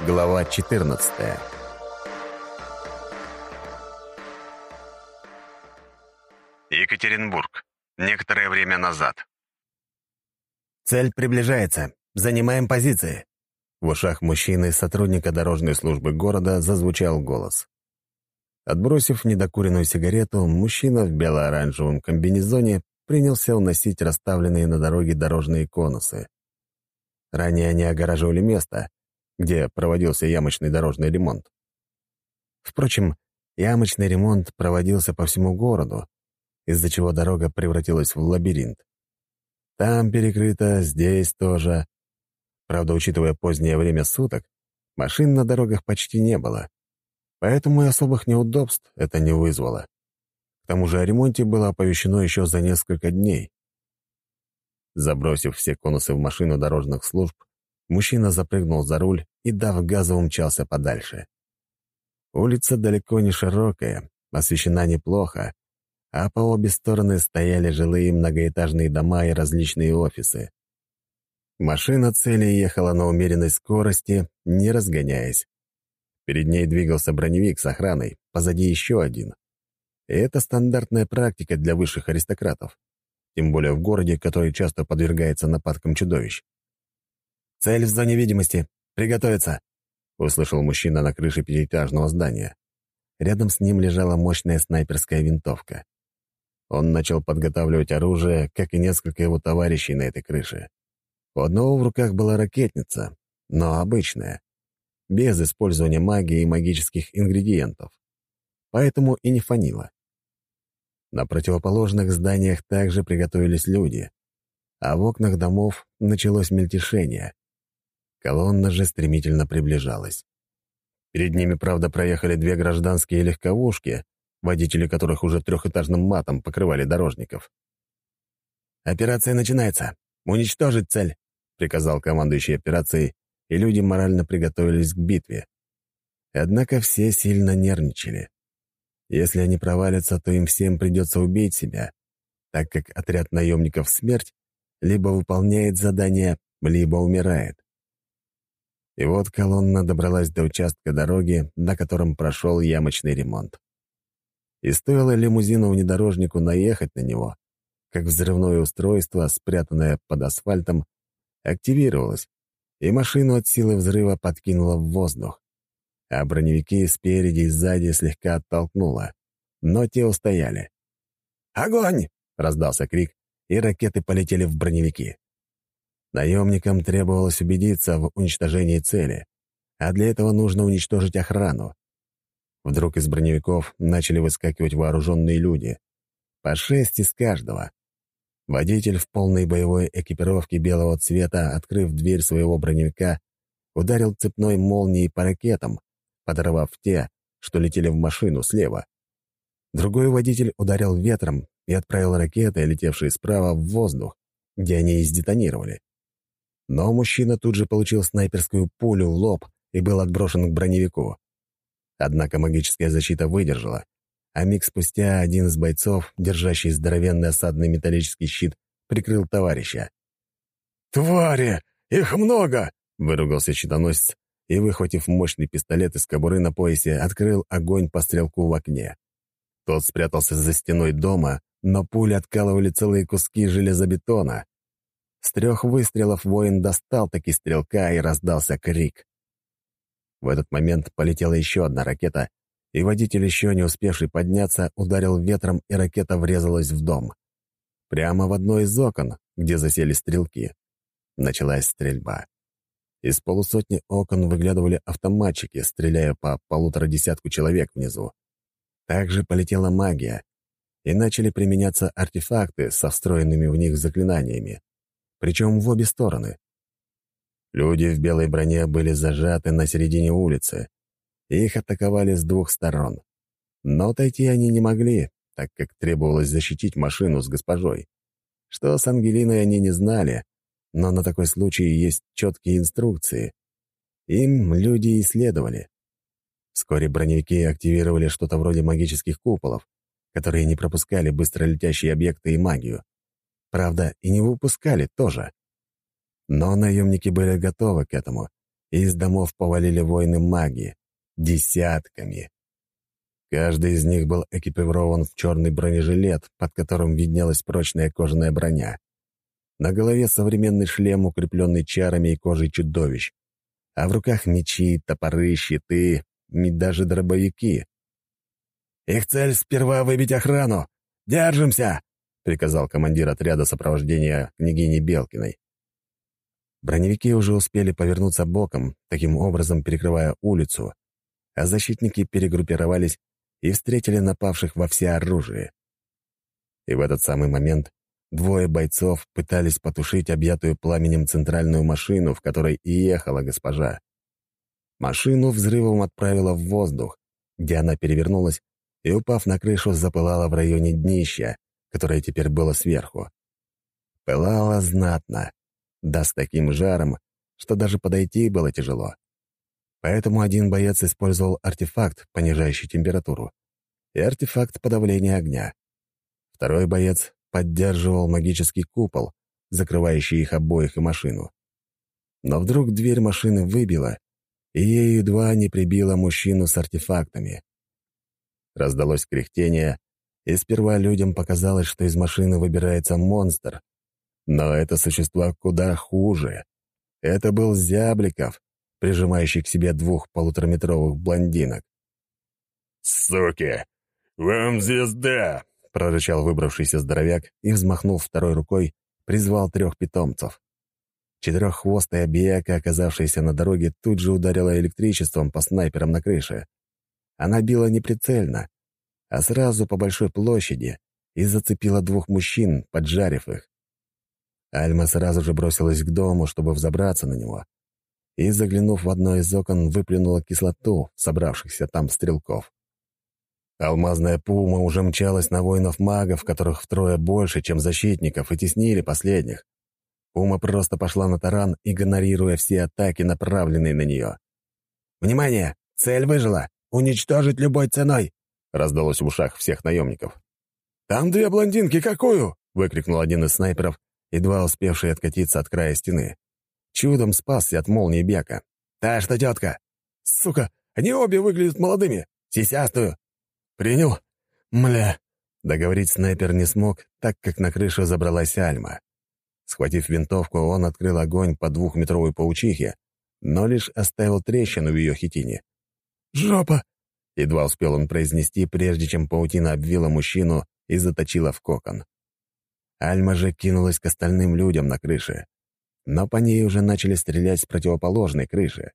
Глава 14 Екатеринбург. Некоторое время назад. «Цель приближается. Занимаем позиции». В ушах мужчины, сотрудника дорожной службы города, зазвучал голос. Отбросив недокуренную сигарету, мужчина в бело-оранжевом комбинезоне принялся уносить расставленные на дороге дорожные конусы. Ранее они огораживали место, где проводился ямочный дорожный ремонт. Впрочем, ямочный ремонт проводился по всему городу, из-за чего дорога превратилась в лабиринт. Там перекрыто, здесь тоже. Правда, учитывая позднее время суток, машин на дорогах почти не было. Поэтому и особых неудобств это не вызвало. К тому же о ремонте было оповещено еще за несколько дней. Забросив все конусы в машину дорожных служб, мужчина запрыгнул за руль и, дав газа, умчался подальше. Улица далеко не широкая, освещена неплохо, а по обе стороны стояли жилые многоэтажные дома и различные офисы. Машина цели ехала на умеренной скорости, не разгоняясь. Перед ней двигался броневик с охраной, позади еще один. И это стандартная практика для высших аристократов, тем более в городе, который часто подвергается нападкам чудовищ. «Цель в зоне видимости. Приготовиться!» — услышал мужчина на крыше пятиэтажного здания. Рядом с ним лежала мощная снайперская винтовка. Он начал подготавливать оружие, как и несколько его товарищей на этой крыше. У одного в руках была ракетница, но обычная, без использования магии и магических ингредиентов. Поэтому и не фанило. На противоположных зданиях также приготовились люди, а в окнах домов началось мельтешение. Колонна же стремительно приближалась. Перед ними, правда, проехали две гражданские легковушки, водители которых уже трехэтажным матом покрывали дорожников. «Операция начинается. Уничтожить цель», — приказал командующий операцией, и люди морально приготовились к битве. Однако все сильно нервничали. Если они провалятся, то им всем придется убить себя, так как отряд наемников «Смерть» либо выполняет задание, либо умирает. И вот колонна добралась до участка дороги, на котором прошел ямочный ремонт. И стоило лимузину-внедорожнику наехать на него, как взрывное устройство, спрятанное под асфальтом, активировалось, и машину от силы взрыва подкинуло в воздух, а броневики спереди и сзади слегка оттолкнуло, но те устояли. «Огонь!» — раздался крик, и ракеты полетели в броневики. Наемникам требовалось убедиться в уничтожении цели, а для этого нужно уничтожить охрану. Вдруг из броневиков начали выскакивать вооруженные люди. По шесть из каждого. Водитель в полной боевой экипировке белого цвета, открыв дверь своего броневика, ударил цепной молнией по ракетам, подорвав те, что летели в машину слева. Другой водитель ударил ветром и отправил ракеты, летевшие справа, в воздух, где они и сдетонировали. Но мужчина тут же получил снайперскую пулю в лоб и был отброшен к броневику. Однако магическая защита выдержала, а миг спустя один из бойцов, держащий здоровенный осадный металлический щит, прикрыл товарища. «Твари! Их много!» — выругался щитоносец и, выхватив мощный пистолет из кобуры на поясе, открыл огонь по стрелку в окне. Тот спрятался за стеной дома, но пули откалывали целые куски железобетона. С трех выстрелов воин достал таки стрелка и раздался крик. В этот момент полетела еще одна ракета, и водитель, еще не успевший подняться, ударил ветром, и ракета врезалась в дом. Прямо в одно из окон, где засели стрелки. Началась стрельба. Из полусотни окон выглядывали автоматчики, стреляя по полутора десятку человек внизу. Также полетела магия, и начали применяться артефакты со встроенными в них заклинаниями. Причем в обе стороны. Люди в белой броне были зажаты на середине улицы. Их атаковали с двух сторон. Но отойти они не могли, так как требовалось защитить машину с госпожой. Что с Ангелиной они не знали, но на такой случай есть четкие инструкции. Им люди исследовали. Вскоре броневики активировали что-то вроде магических куполов, которые не пропускали быстролетящие объекты и магию. Правда, и не выпускали тоже. Но наемники были готовы к этому и из домов повалили воины-маги. Десятками. Каждый из них был экипирован в черный бронежилет, под которым виднелась прочная кожаная броня. На голове современный шлем, укрепленный чарами и кожей чудовищ. А в руках мечи, топоры, щиты даже дробовики. «Их цель сперва выбить охрану! Держимся!» — приказал командир отряда сопровождения княгини Белкиной. Броневики уже успели повернуться боком, таким образом перекрывая улицу, а защитники перегруппировались и встретили напавших во всеоружие. И в этот самый момент двое бойцов пытались потушить объятую пламенем центральную машину, в которой и ехала госпожа. Машину взрывом отправила в воздух, где она перевернулась и, упав на крышу, запылала в районе днища, которое теперь было сверху. Пылала знатно, да с таким жаром, что даже подойти было тяжело. Поэтому один боец использовал артефакт, понижающий температуру, и артефакт подавления огня. Второй боец поддерживал магический купол, закрывающий их обоих и машину. Но вдруг дверь машины выбила, и ей едва не прибила мужчину с артефактами. Раздалось кряхтение, и сперва людям показалось, что из машины выбирается монстр. Но это существо куда хуже. Это был Зябликов, прижимающий к себе двух полутораметровых блондинок. «Суки! Вам звезда!» — прорычал выбравшийся здоровяк и, взмахнув второй рукой, призвал трех питомцев. Четыреххвостая биека, оказавшаяся на дороге, тут же ударила электричеством по снайперам на крыше. Она била неприцельно, а сразу по большой площади и зацепила двух мужчин, поджарив их. Альма сразу же бросилась к дому, чтобы взобраться на него, и, заглянув в одно из окон, выплюнула кислоту собравшихся там стрелков. Алмазная пума уже мчалась на воинов-магов, которых втрое больше, чем защитников, и теснили последних. Пума просто пошла на таран, игнорируя все атаки, направленные на нее. «Внимание! Цель выжила! Уничтожить любой ценой!» — раздалось в ушах всех наемников. «Там две блондинки, какую?» — выкрикнул один из снайперов, едва успевший откатиться от края стены. Чудом спасся от молнии Бека. «Та, что тетка!» «Сука, они обе выглядят молодыми! Сисястую!» «Принял?» «Мля!» Договорить снайпер не смог, так как на крышу забралась Альма. Схватив винтовку, он открыл огонь по двухметровой паучихе, но лишь оставил трещину в ее хитине. «Жопа!» — едва успел он произнести, прежде чем паутина обвила мужчину и заточила в кокон. Альма же кинулась к остальным людям на крыше но по ней уже начали стрелять с противоположной крыши.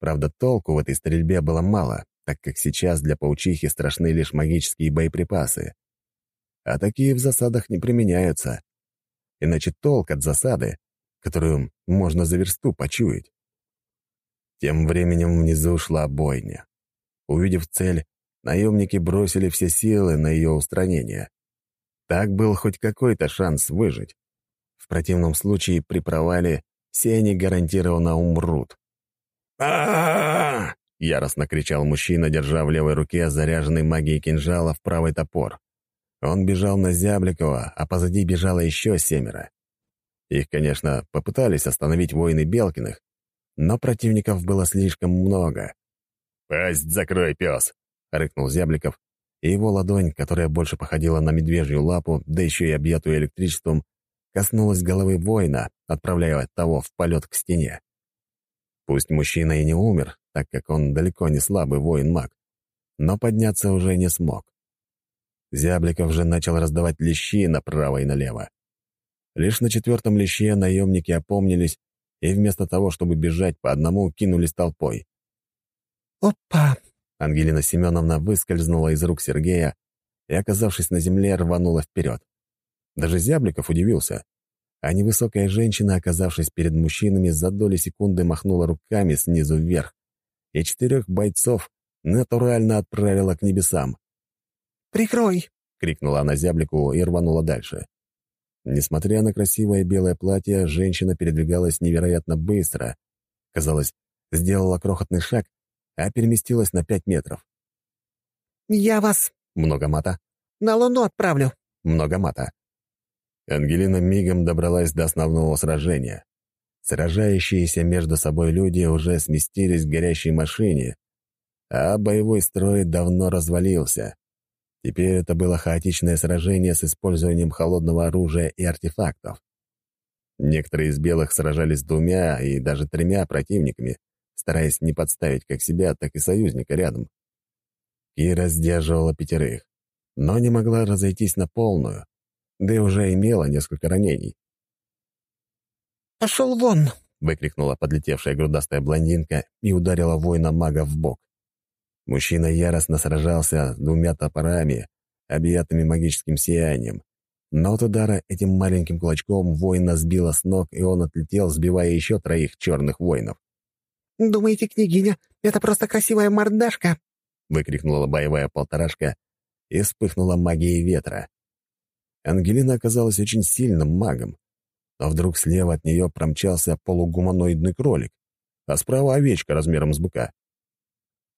Правда, толку в этой стрельбе было мало, так как сейчас для паучихи страшны лишь магические боеприпасы. А такие в засадах не применяются. Иначе толк от засады, которую можно за версту почуять. Тем временем внизу шла бойня. Увидев цель, наемники бросили все силы на ее устранение. Так был хоть какой-то шанс выжить. В противном случае при провале все они гарантированно умрут. а яростно кричал мужчина, держа в левой руке заряженный магией кинжала в правый топор. Он бежал на Зябликова, а позади бежало еще семеро. Их, конечно, попытались остановить воины Белкиных, но противников было слишком много. «Пасть закрой, пес!» — рыкнул Зябликов, и его ладонь, которая больше походила на медвежью лапу, да еще и объятую электричеством, коснулась головы воина, отправляя того в полет к стене. Пусть мужчина и не умер, так как он далеко не слабый воин-маг, но подняться уже не смог. Зябликов же начал раздавать лещи направо и налево. Лишь на четвертом леще наемники опомнились и вместо того, чтобы бежать по одному, кинулись толпой. «Опа!» Ангелина Семеновна выскользнула из рук Сергея и, оказавшись на земле, рванула вперед. Даже Зябликов удивился. А невысокая женщина, оказавшись перед мужчинами, за доли секунды махнула руками снизу вверх, и четырех бойцов натурально отправила к небесам. «Прикрой!» — крикнула она зяблику и рванула дальше. Несмотря на красивое белое платье, женщина передвигалась невероятно быстро. Казалось, сделала крохотный шаг, а переместилась на пять метров. «Я вас...» — много мата. «На Луну отправлю». Много мата. Ангелина мигом добралась до основного сражения. Сражающиеся между собой люди уже сместились к горящей машине, а боевой строй давно развалился. Теперь это было хаотичное сражение с использованием холодного оружия и артефактов. Некоторые из белых сражались с двумя и даже тремя противниками, стараясь не подставить как себя, так и союзника рядом. Кира сдерживала пятерых, но не могла разойтись на полную, да и уже имела несколько ранений. «Пошел вон!» — выкрикнула подлетевшая грудастая блондинка и ударила воина-мага в бок. Мужчина яростно сражался с двумя топорами, объятыми магическим сиянием. Но от удара этим маленьким кулачком воина сбило с ног, и он отлетел, сбивая еще троих черных воинов. «Думаете, княгиня, это просто красивая мордашка?» — выкрикнула боевая полторашка и вспыхнула магией ветра. Ангелина оказалась очень сильным магом, но вдруг слева от нее промчался полугуманоидный кролик, а справа овечка размером с быка.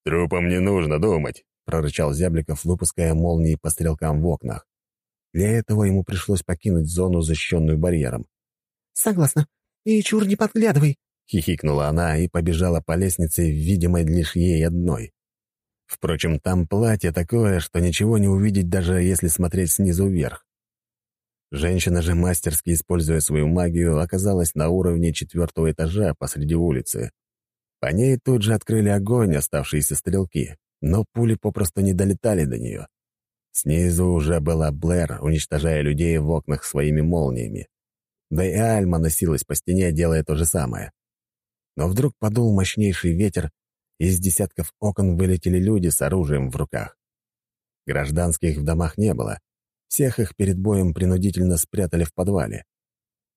«Трупам не нужно думать», — прорычал Зябликов, выпуская молнии по стрелкам в окнах. Для этого ему пришлось покинуть зону, защищенную барьером. «Согласна. И чур не подглядывай», — хихикнула она и побежала по лестнице, видимой лишь ей одной. Впрочем, там платье такое, что ничего не увидеть, даже если смотреть снизу вверх. Женщина же, мастерски используя свою магию, оказалась на уровне четвертого этажа посреди улицы. По ней тут же открыли огонь оставшиеся стрелки, но пули попросту не долетали до нее. Снизу уже была Блэр, уничтожая людей в окнах своими молниями. Да и Альма носилась по стене, делая то же самое. Но вдруг подул мощнейший ветер, и из десятков окон вылетели люди с оружием в руках. Гражданских в домах не было. Всех их перед боем принудительно спрятали в подвале.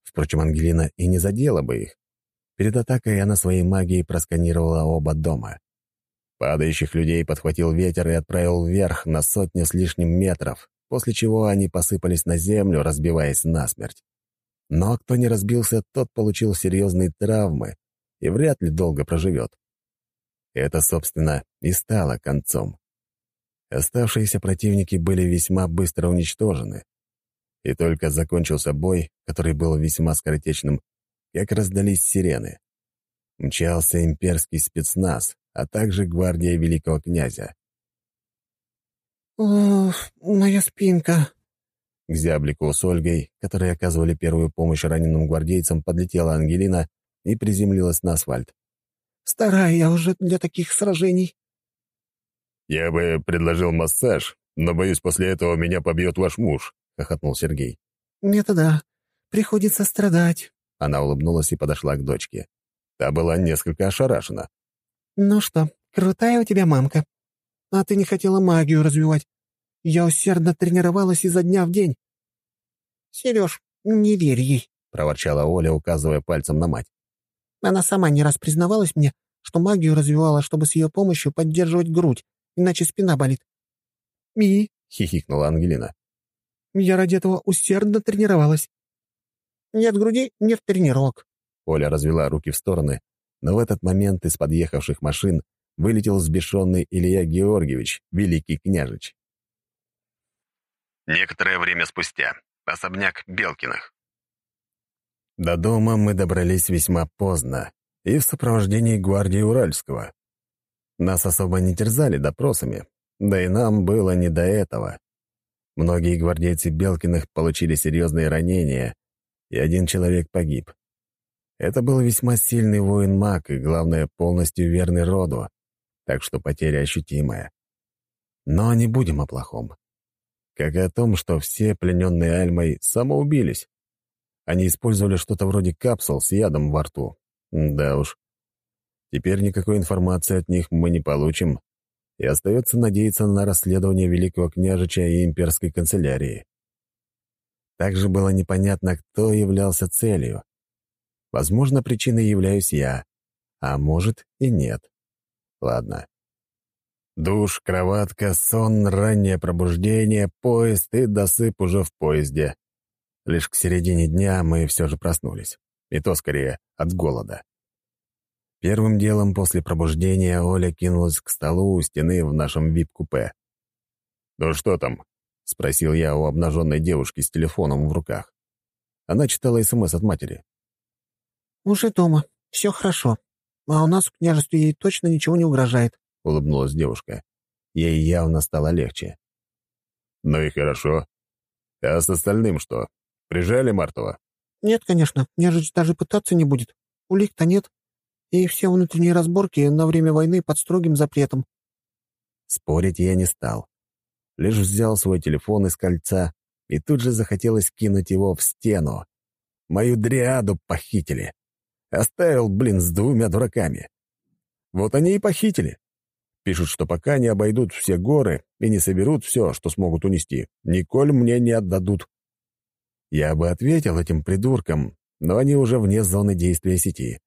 Впрочем, Ангелина и не задела бы их. Перед атакой она своей магией просканировала оба дома. Падающих людей подхватил ветер и отправил вверх на сотню с лишним метров, после чего они посыпались на землю, разбиваясь насмерть. Но кто не разбился, тот получил серьезные травмы и вряд ли долго проживет. Это, собственно, и стало концом. Оставшиеся противники были весьма быстро уничтожены. И только закончился бой, который был весьма скоротечным, как раздались сирены. Мчался имперский спецназ, а также гвардия великого князя. «Ох, моя спинка!» К зяблику с Ольгой, которые оказывали первую помощь раненым гвардейцам, подлетела Ангелина и приземлилась на асфальт. «Старая я уже для таких сражений». «Я бы предложил массаж, но, боюсь, после этого меня побьет ваш муж», — хохотнул Сергей. «Это да. Приходится страдать». Она улыбнулась и подошла к дочке. Та была несколько ошарашена. «Ну что, крутая у тебя мамка. А ты не хотела магию развивать. Я усердно тренировалась изо дня в день». «Сереж, не верь ей», — проворчала Оля, указывая пальцем на мать. «Она сама не раз признавалась мне, что магию развивала, чтобы с ее помощью поддерживать грудь, иначе спина болит». «И?» — хихикнула Ангелина. «Я ради этого усердно тренировалась». «Нет груди, нет тренировок». Оля развела руки в стороны, но в этот момент из подъехавших машин вылетел взбешенный Илья Георгиевич, великий княжич. Некоторое время спустя. Особняк Белкиных. До дома мы добрались весьма поздно и в сопровождении гвардии Уральского. Нас особо не терзали допросами, да и нам было не до этого. Многие гвардейцы Белкиных получили серьезные ранения, и один человек погиб. Это был весьма сильный воин-маг и, главное, полностью верный роду, так что потеря ощутимая. Но не будем о плохом. Как и о том, что все плененные Альмой самоубились. Они использовали что-то вроде капсул с ядом во рту. Да уж. Теперь никакой информации от них мы не получим, и остается надеяться на расследование великого княжича и имперской канцелярии. Также было непонятно, кто являлся целью. Возможно, причиной являюсь я, а может и нет. Ладно. Душ, кроватка, сон, раннее пробуждение, поезд и досып уже в поезде. Лишь к середине дня мы все же проснулись. И то, скорее, от голода. Первым делом после пробуждения Оля кинулась к столу у стены в нашем вип-купе. «Ну что там?» — спросил я у обнаженной девушки с телефоном в руках. Она читала СМС от матери. «Уже дома. Все хорошо. А у нас в княжестве ей точно ничего не угрожает», — улыбнулась девушка. Ей явно стало легче. «Ну и хорошо. А с остальным что? Прижали Мартова?» «Нет, конечно. Княжич даже пытаться не будет. Улик-то нет. И все внутренние разборки на время войны под строгим запретом». Спорить я не стал. Лишь взял свой телефон из кольца, и тут же захотелось кинуть его в стену. Мою дриаду похитили. Оставил, блин, с двумя дураками. Вот они и похитили. Пишут, что пока не обойдут все горы и не соберут все, что смогут унести, Николь мне не отдадут. Я бы ответил этим придуркам, но они уже вне зоны действия сети.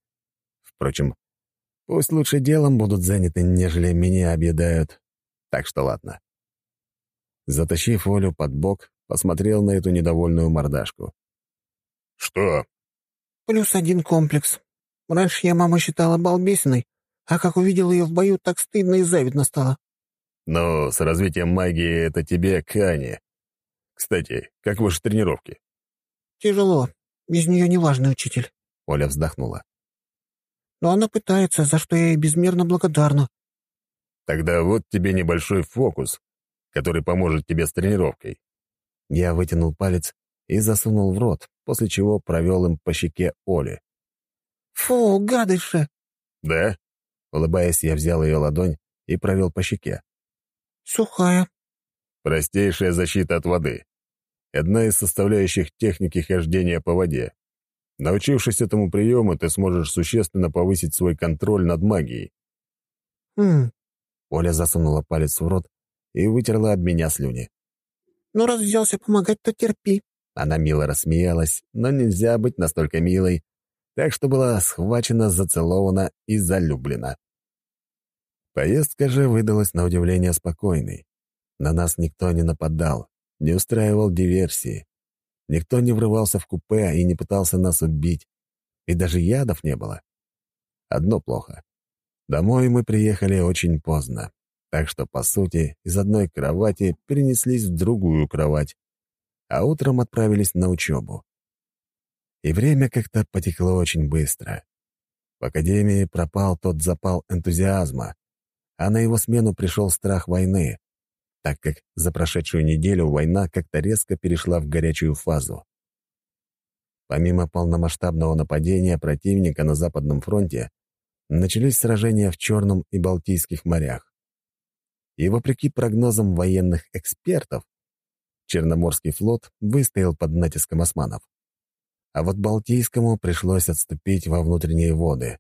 Впрочем, пусть лучше делом будут заняты, нежели меня объедают. Так что ладно. Затащив Олю под бок, посмотрел на эту недовольную мордашку. «Что?» «Плюс один комплекс. Раньше я маму считала балбесиной, а как увидел ее в бою, так стыдно и завидно стало». «Ну, с развитием магии это тебе Кани. Кстати, как ваши тренировки?» «Тяжело. Без нее неважный учитель». Оля вздохнула. «Но она пытается, за что я ей безмерно благодарна». «Тогда вот тебе небольшой фокус, который поможет тебе с тренировкой». Я вытянул палец и засунул в рот, после чего провел им по щеке Оли. «Фу, гадыше!» «Да?» Улыбаясь, я взял ее ладонь и провел по щеке. «Сухая». «Простейшая защита от воды. Одна из составляющих техники хождения по воде. Научившись этому приему, ты сможешь существенно повысить свой контроль над магией». «Хм». Оля засунула палец в рот и вытерла об меня слюни. «Ну, раз взялся помогать, то терпи». Она мило рассмеялась, но нельзя быть настолько милой, так что была схвачена, зацелована и залюблена. Поездка же выдалась на удивление спокойной. На нас никто не нападал, не устраивал диверсии. Никто не врывался в купе и не пытался нас убить. И даже ядов не было. Одно плохо. Домой мы приехали очень поздно, так что, по сути, из одной кровати перенеслись в другую кровать, а утром отправились на учебу. И время как-то потекло очень быстро. В академии пропал тот запал энтузиазма, а на его смену пришел страх войны, так как за прошедшую неделю война как-то резко перешла в горячую фазу. Помимо полномасштабного нападения противника на Западном фронте, начались сражения в Черном и Балтийских морях. И вопреки прогнозам военных экспертов, Черноморский флот выстоял под натиском османов а вот Балтийскому пришлось отступить во внутренние воды.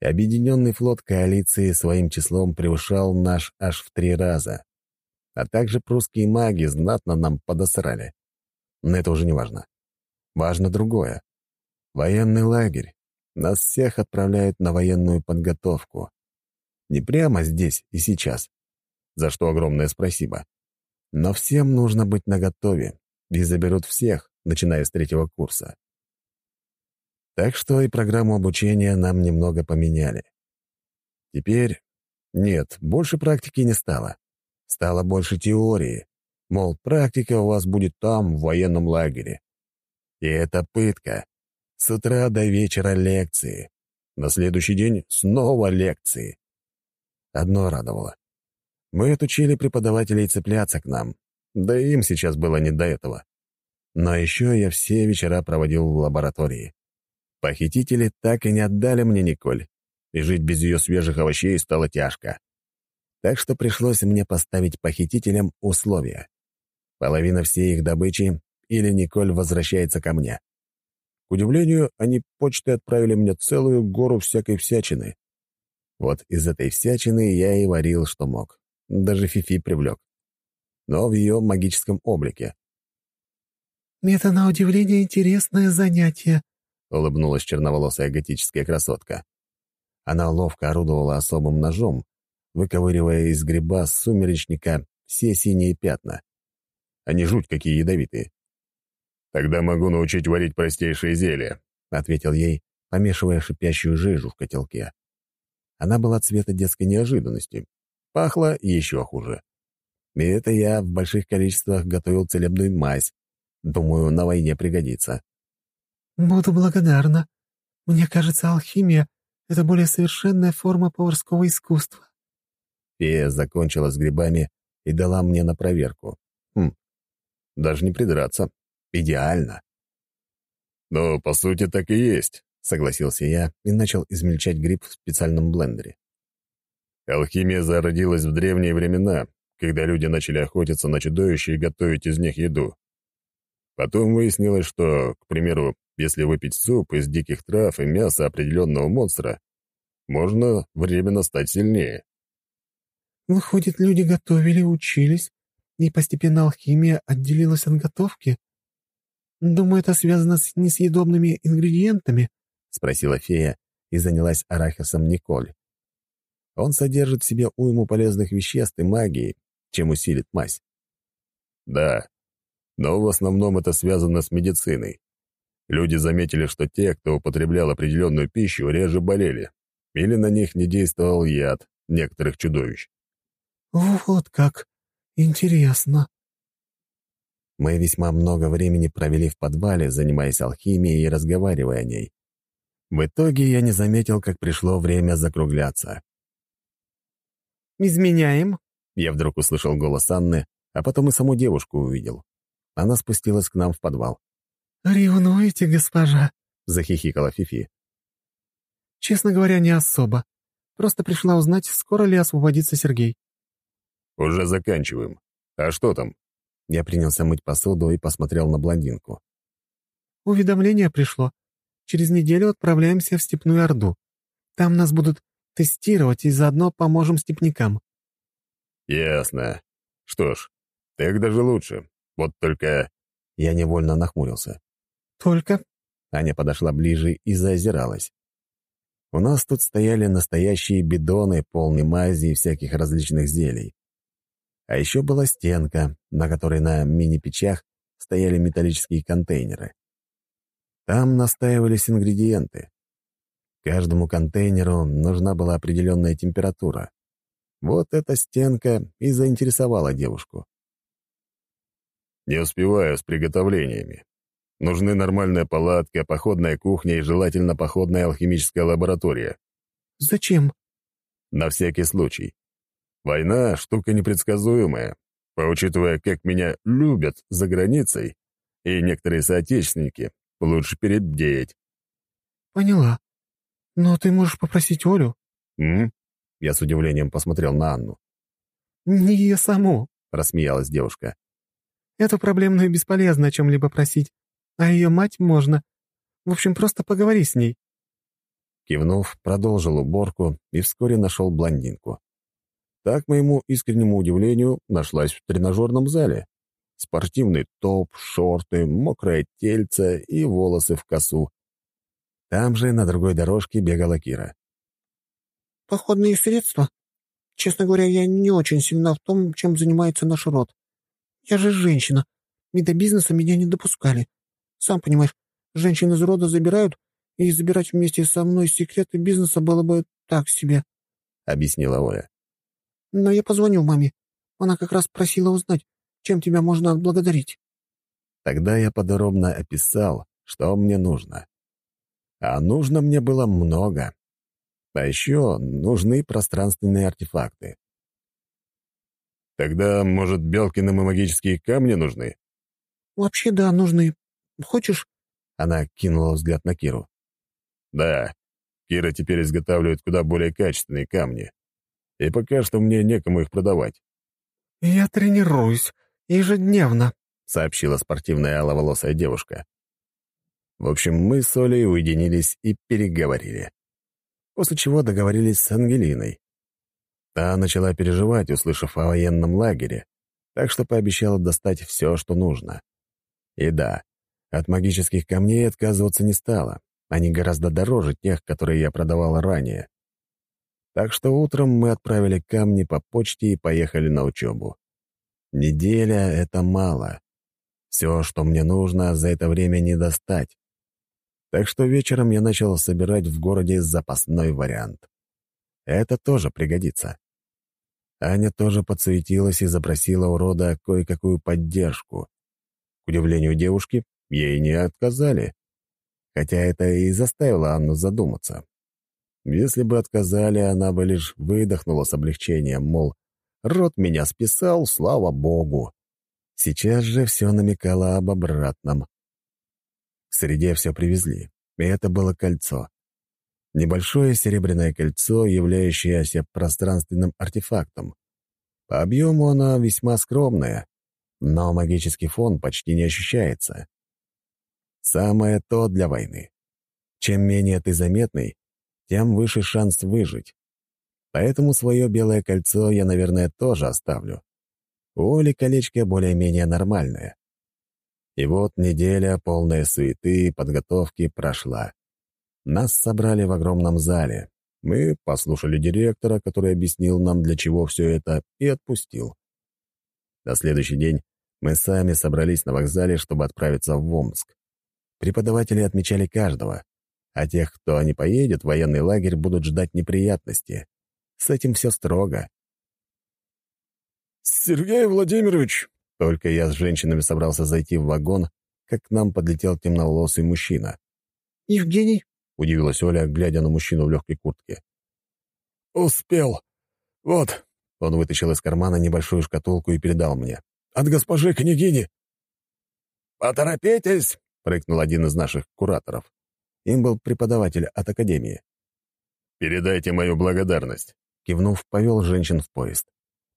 Объединенный флот коалиции своим числом превышал наш аж в три раза, а также прусские маги знатно нам подосрали. Но это уже не важно. Важно другое. Военный лагерь. Нас всех отправляют на военную подготовку. Не прямо здесь и сейчас, за что огромное спасибо. Но всем нужно быть наготове, и заберут всех, начиная с третьего курса. Так что и программу обучения нам немного поменяли. Теперь нет, больше практики не стало. Стало больше теории. Мол, практика у вас будет там, в военном лагере. И это пытка. С утра до вечера лекции. На следующий день снова лекции. Одно радовало. Мы отучили преподавателей цепляться к нам. Да им сейчас было не до этого. Но еще я все вечера проводил в лаборатории. Похитители так и не отдали мне Николь, и жить без ее свежих овощей стало тяжко. Так что пришлось мне поставить похитителям условия. Половина всей их добычи или Николь возвращается ко мне. К удивлению, они почтой отправили мне целую гору всякой всячины. Вот из этой всячины я и варил, что мог. Даже Фифи привлек. Но в ее магическом облике. «Это, на удивление, интересное занятие», — улыбнулась черноволосая готическая красотка. Она ловко орудовала особым ножом, выковыривая из гриба сумеречника все синие пятна. Они жуть какие ядовитые. «Тогда могу научить варить простейшие зелья», — ответил ей, помешивая шипящую жижу в котелке. Она была цвета детской неожиданности. Пахла еще хуже. И это я в больших количествах готовил целебную мазь, Думаю, на войне пригодится. «Буду благодарна. «Мне кажется, алхимия — это более совершенная форма поварского искусства». Фея закончила с грибами и дала мне на проверку. Хм, даже не придраться. Идеально. «Ну, по сути, так и есть», — согласился я и начал измельчать гриб в специальном блендере. Алхимия зародилась в древние времена, когда люди начали охотиться на чудовища и готовить из них еду. Потом выяснилось, что, к примеру, если выпить суп из диких трав и мяса определенного монстра, можно временно стать сильнее. Выходит, люди готовили, учились, и постепенно алхимия отделилась от готовки? Думаю, это связано с несъедобными ингредиентами?» — спросила фея и занялась арахисом Николь. Он содержит в себе уйму полезных веществ и магии, чем усилит мазь. Да, но в основном это связано с медициной. Люди заметили, что те, кто употреблял определенную пищу, реже болели, или на них не действовал яд некоторых чудовищ. «Вот как! Интересно!» Мы весьма много времени провели в подвале, занимаясь алхимией и разговаривая о ней. В итоге я не заметил, как пришло время закругляться. «Изменяем?» Я вдруг услышал голос Анны, а потом и саму девушку увидел. Она спустилась к нам в подвал. «Ревнуете, госпожа?» — захихикала Фифи. «Честно говоря, не особо. Просто пришла узнать, скоро ли освободится Сергей». «Уже заканчиваем. А что там?» Я принялся мыть посуду и посмотрел на блондинку. «Уведомление пришло. Через неделю отправляемся в Степную Орду. Там нас будут тестировать и заодно поможем степнякам». «Ясно. Что ж, так даже лучше. Вот только...» Я невольно нахмурился. «Только?» Аня подошла ближе и заозиралась. У нас тут стояли настоящие бидоны, полные мази и всяких различных зелий. А еще была стенка, на которой на мини-печах стояли металлические контейнеры. Там настаивались ингредиенты. Каждому контейнеру нужна была определенная температура. Вот эта стенка и заинтересовала девушку. «Не успеваю с приготовлениями. Нужны нормальная палатка, походная кухня и желательно походная алхимическая лаборатория». «Зачем?» «На всякий случай. Война — штука непредсказуемая, поучитывая, как меня любят за границей, и некоторые соотечественники, лучше перебдеть. «Поняла. Но ты можешь попросить Олю?» «М?» Я с удивлением посмотрел на Анну. «Не ее саму», — рассмеялась девушка. «Эту проблемную бесполезно о чем-либо просить, а ее мать можно. В общем, просто поговори с ней». Кивнув, продолжил уборку и вскоре нашел блондинку. Так, моему искреннему удивлению, нашлась в тренажерном зале. Спортивный топ, шорты, мокрое тельце и волосы в косу. Там же на другой дорожке бегала Кира. «Походные средства? Честно говоря, я не очень сильна в том, чем занимается наш род. Я же женщина, и до бизнеса меня не допускали. Сам понимаешь, женщин из рода забирают, и забирать вместе со мной секреты бизнеса было бы так себе», — объяснила Оля. Но я позвоню маме. Она как раз просила узнать, чем тебя можно отблагодарить». Тогда я подробно описал, что мне нужно. А нужно мне было много. А еще нужны пространственные артефакты. «Тогда, может, Белкиным и магические камни нужны?» «Вообще, да, нужны. Хочешь?» Она кинула взгляд на Киру. «Да, Кира теперь изготавливает куда более качественные камни и пока что мне некому их продавать». «Я тренируюсь ежедневно», — сообщила спортивная аловолосая девушка. В общем, мы с Олей уединились и переговорили. После чего договорились с Ангелиной. Та начала переживать, услышав о военном лагере, так что пообещала достать все, что нужно. И да, от магических камней отказываться не стала. Они гораздо дороже тех, которые я продавал ранее. Так что утром мы отправили камни по почте и поехали на учебу. Неделя — это мало. Все, что мне нужно, за это время не достать. Так что вечером я начал собирать в городе запасной вариант. Это тоже пригодится. Аня тоже подсуетилась и запросила у рода кое-какую поддержку. К удивлению девушки, ей не отказали. хотя это и заставило Анну задуматься. Если бы отказали, она бы лишь выдохнула с облегчением, мол, рот меня списал, слава богу. Сейчас же все намекало об обратном. К среде все привезли, и это было кольцо. Небольшое серебряное кольцо, являющееся пространственным артефактом. По объему оно весьма скромное, но магический фон почти не ощущается. Самое то для войны. Чем менее ты заметный, тем выше шанс выжить. Поэтому свое белое кольцо я, наверное, тоже оставлю. У Оли колечко более-менее нормальное. И вот неделя, полная суеты и подготовки, прошла. Нас собрали в огромном зале. Мы послушали директора, который объяснил нам, для чего все это, и отпустил. На следующий день мы сами собрались на вокзале, чтобы отправиться в Омск. Преподаватели отмечали каждого, а тех, кто не поедет в военный лагерь, будут ждать неприятности. С этим все строго. «Сергей Владимирович!» Только я с женщинами собрался зайти в вагон, как к нам подлетел темноволосый мужчина. «Евгений?» — удивилась Оля, глядя на мужчину в легкой куртке. «Успел. Вот». Он вытащил из кармана небольшую шкатулку и передал мне. «От госпожи княгини». «Поторопитесь!» — прыгнул один из наших кураторов. Им был преподаватель от академии. «Передайте мою благодарность», — кивнув, повел женщин в поезд.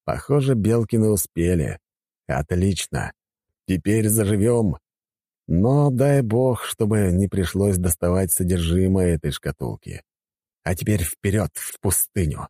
Похоже, Белкины успели. Отлично. Теперь заживем. Но дай бог, чтобы не пришлось доставать содержимое этой шкатулки. А теперь вперед, в пустыню.